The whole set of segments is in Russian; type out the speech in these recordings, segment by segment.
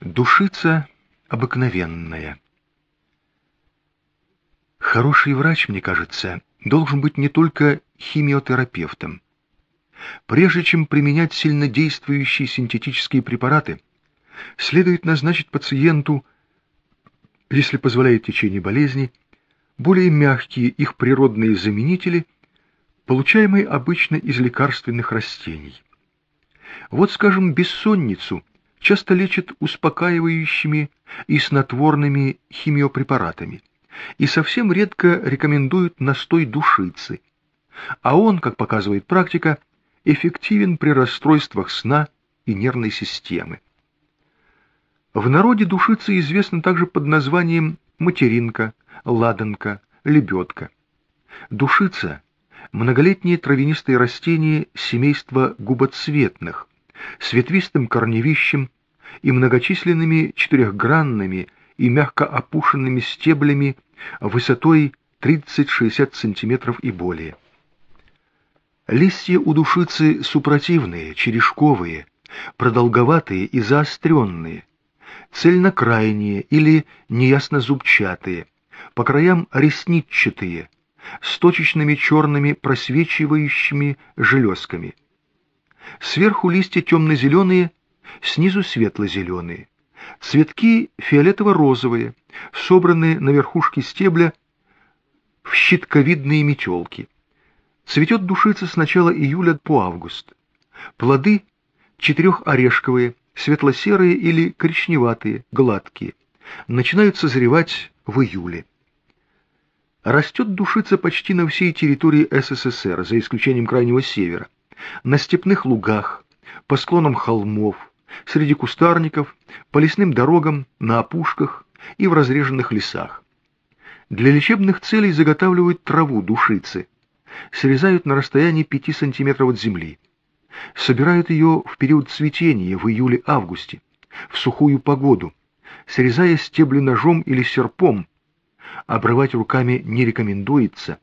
Душица обыкновенная. Хороший врач, мне кажется, должен быть не только химиотерапевтом. Прежде чем применять сильнодействующие синтетические препараты, следует назначить пациенту, если позволяет течение болезни, более мягкие их природные заменители, получаемые обычно из лекарственных растений. Вот, скажем, бессонницу часто лечат успокаивающими и снотворными химиопрепаратами и совсем редко рекомендуют настой душицы, а он, как показывает практика, эффективен при расстройствах сна и нервной системы. В народе душица известна также под названием материнка, ладанка, лебедка. Душица – многолетние травянистые растения семейства губоцветных, с ветвистым корневищем и многочисленными четырехгранными и мягко опушенными стеблями высотой 30-60 см и более. Листья у душицы супротивные, черешковые, продолговатые и заостренные, цельнокрайние или неясно зубчатые, по краям ресничатые, с точечными черными просвечивающими железками. Сверху листья темно-зеленые, снизу светло-зеленые. Цветки фиолетово-розовые, собранные на верхушке стебля в щитковидные метелки. Цветет душица с начала июля по август. Плоды четырехорешковые, светло-серые или коричневатые, гладкие. Начинают созревать в июле. Растет душица почти на всей территории СССР, за исключением Крайнего Севера, на степных лугах, по склонам холмов, среди кустарников, по лесным дорогам, на опушках и в разреженных лесах. Для лечебных целей заготавливают траву душицы, срезают на расстоянии 5 см от земли. Собирают ее в период цветения в июле-августе, в сухую погоду, срезая стебли ножом или серпом. Обрывать руками не рекомендуется,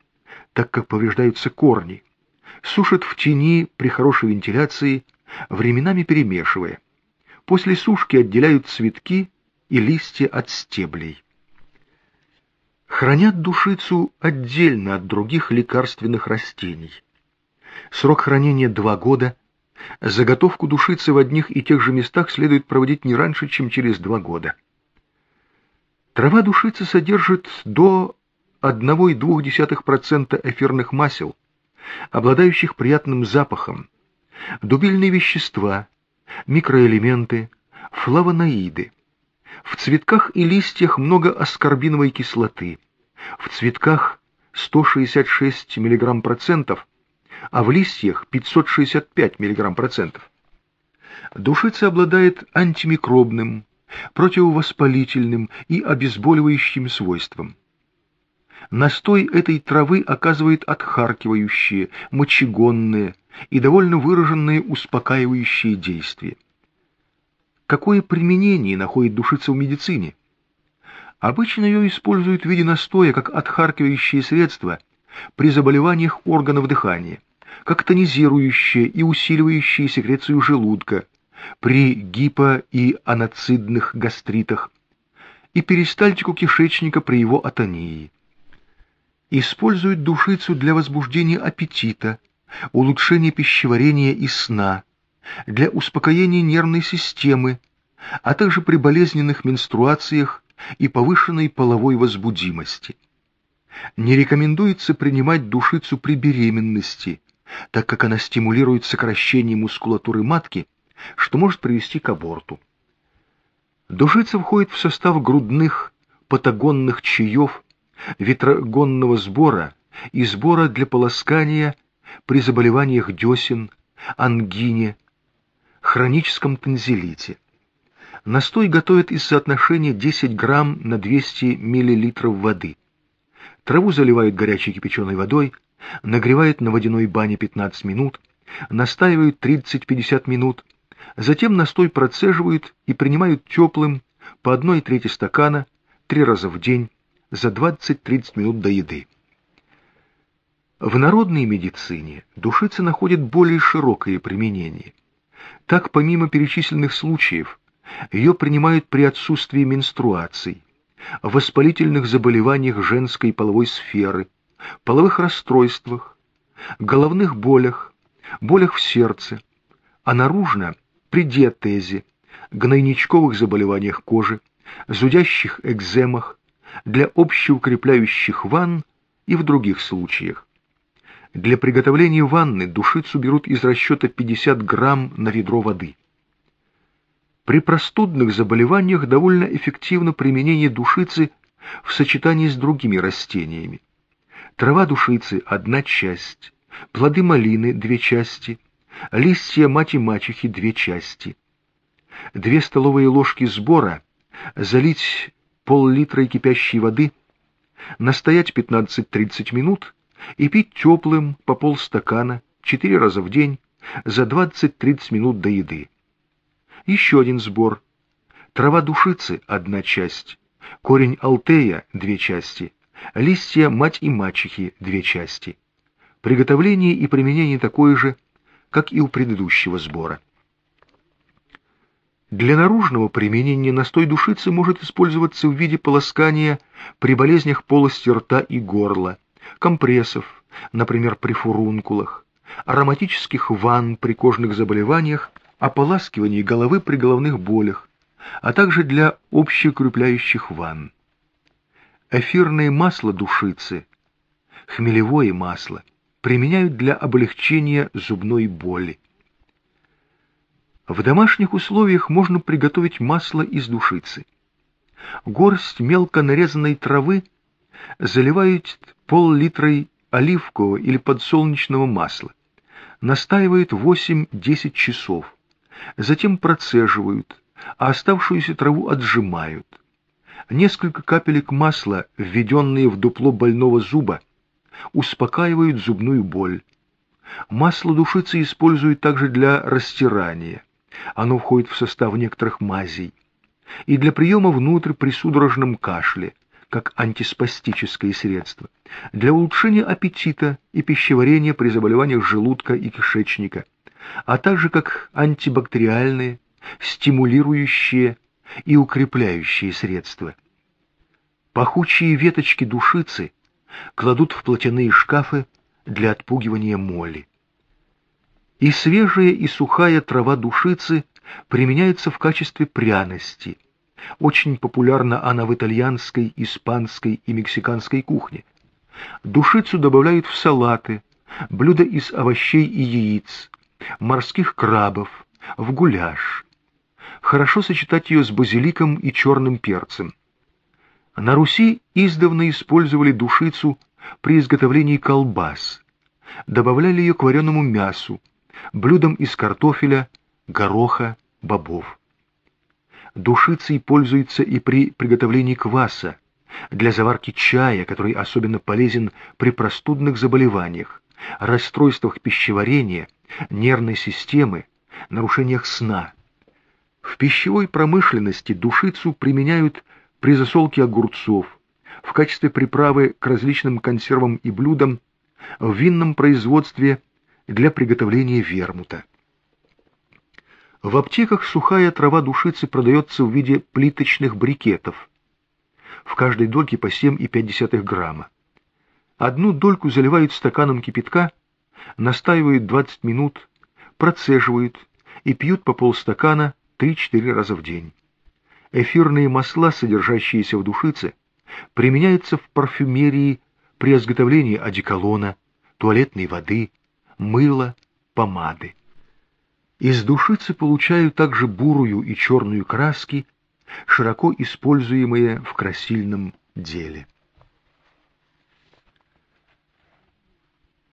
так как повреждаются корни. Сушат в тени при хорошей вентиляции, временами перемешивая. После сушки отделяют цветки и листья от стеблей. Хранят душицу отдельно от других лекарственных растений. Срок хранения два года. Заготовку душицы в одних и тех же местах следует проводить не раньше, чем через два года. Трава душицы содержит до 1,2% эфирных масел, обладающих приятным запахом, дубильные вещества, микроэлементы, флавоноиды. В цветках и листьях много аскорбиновой кислоты. В цветках 166 мг процентов, а в листьях 565 мг процентов. Душица обладает антимикробным, противовоспалительным и обезболивающим свойством. Настой этой травы оказывает отхаркивающие, мочегонные и довольно выраженные успокаивающие действия. Какое применение находит душица в медицине? Обычно ее используют в виде настоя как отхаркивающее средство при заболеваниях органов дыхания, как тонизирующее и усиливающее секрецию желудка при гипо- и аноцидных гастритах и перистальтику кишечника при его атонии. Используют душицу для возбуждения аппетита, улучшения пищеварения и сна, для успокоения нервной системы, а также при болезненных менструациях и повышенной половой возбудимости. Не рекомендуется принимать душицу при беременности, так как она стимулирует сокращение мускулатуры матки, что может привести к аборту. Душица входит в состав грудных патагонных чаев, ветрогонного сбора и сбора для полоскания при заболеваниях десен, ангине, хроническом танзелите. Настой готовят из соотношения 10 грамм на 200 миллилитров воды. Траву заливают горячей кипяченой водой, нагревают на водяной бане 15 минут, настаивают 30-50 минут, затем настой процеживают и принимают теплым по одной трети стакана три раза в день за 20-30 минут до еды. В народной медицине душица находит более широкое применение – так, помимо перечисленных случаев, Ее принимают при отсутствии менструаций, воспалительных заболеваниях женской половой сферы, половых расстройствах, головных болях, болях в сердце, а наружно при диатезе, гнойничковых заболеваниях кожи, зудящих экземах, для общеукрепляющих ванн и в других случаях. Для приготовления ванны душицу берут из расчета 50 грамм на ведро воды. При простудных заболеваниях довольно эффективно применение душицы в сочетании с другими растениями. Трава душицы – одна часть, плоды малины – две части, листья мати-мачехи – две части. Две столовые ложки сбора залить пол-литра кипящей воды, настоять 15-30 минут и пить теплым по полстакана четыре раза в день за 20-30 минут до еды. Еще один сбор. Трава душицы – одна часть, корень алтея – две части, листья мать и мачехи – две части. Приготовление и применение такое же, как и у предыдущего сбора. Для наружного применения настой душицы может использоваться в виде полоскания при болезнях полости рта и горла, компрессов, например, при фурункулах, ароматических ванн при кожных заболеваниях, ополаскивании головы при головных болях, а также для общеукрепляющих ванн. Эфирное масло душицы, хмелевое масло, применяют для облегчения зубной боли. В домашних условиях можно приготовить масло из душицы. Горсть мелко нарезанной травы заливают пол-литрой оливкового или подсолнечного масла, настаивают 8-10 часов, затем процеживают, а оставшуюся траву отжимают. Несколько капелек масла, введенные в дупло больного зуба, успокаивают зубную боль. Масло душицы используют также для растирания. Оно входит в состав некоторых мазей. И для приема внутрь при судорожном кашле, как антиспастическое средство. Для улучшения аппетита и пищеварения при заболеваниях желудка и кишечника. А также как антибактериальные, стимулирующие и укрепляющие средства. Пахучие веточки душицы кладут в платяные шкафы для отпугивания моли. И свежая и сухая трава душицы применяется в качестве пряности. Очень популярна она в итальянской, испанской и мексиканской кухне. Душицу добавляют в салаты, блюда из овощей и яиц, морских крабов, в гуляш. Хорошо сочетать ее с базиликом и черным перцем. На Руси издавна использовали душицу при изготовлении колбас, добавляли ее к вареному мясу, блюдом из картофеля, гороха, бобов. Душицей пользуется и при приготовлении кваса, для заварки чая, который особенно полезен при простудных заболеваниях, расстройствах пищеварения, нервной системы, нарушениях сна. В пищевой промышленности душицу применяют при засолке огурцов, в качестве приправы к различным консервам и блюдам, в винном производстве для приготовления вермута. В аптеках сухая трава душицы продается в виде плиточных брикетов. В каждой дольке по 7,5 грамма. Одну дольку заливают стаканом кипятка, настаивают 20 минут, процеживают и пьют по полстакана 3-4 раза в день. Эфирные масла, содержащиеся в душице, применяются в парфюмерии при изготовлении одеколона, туалетной воды, мыла, помады. Из душицы получают также бурую и черную краски, широко используемые в красильном деле.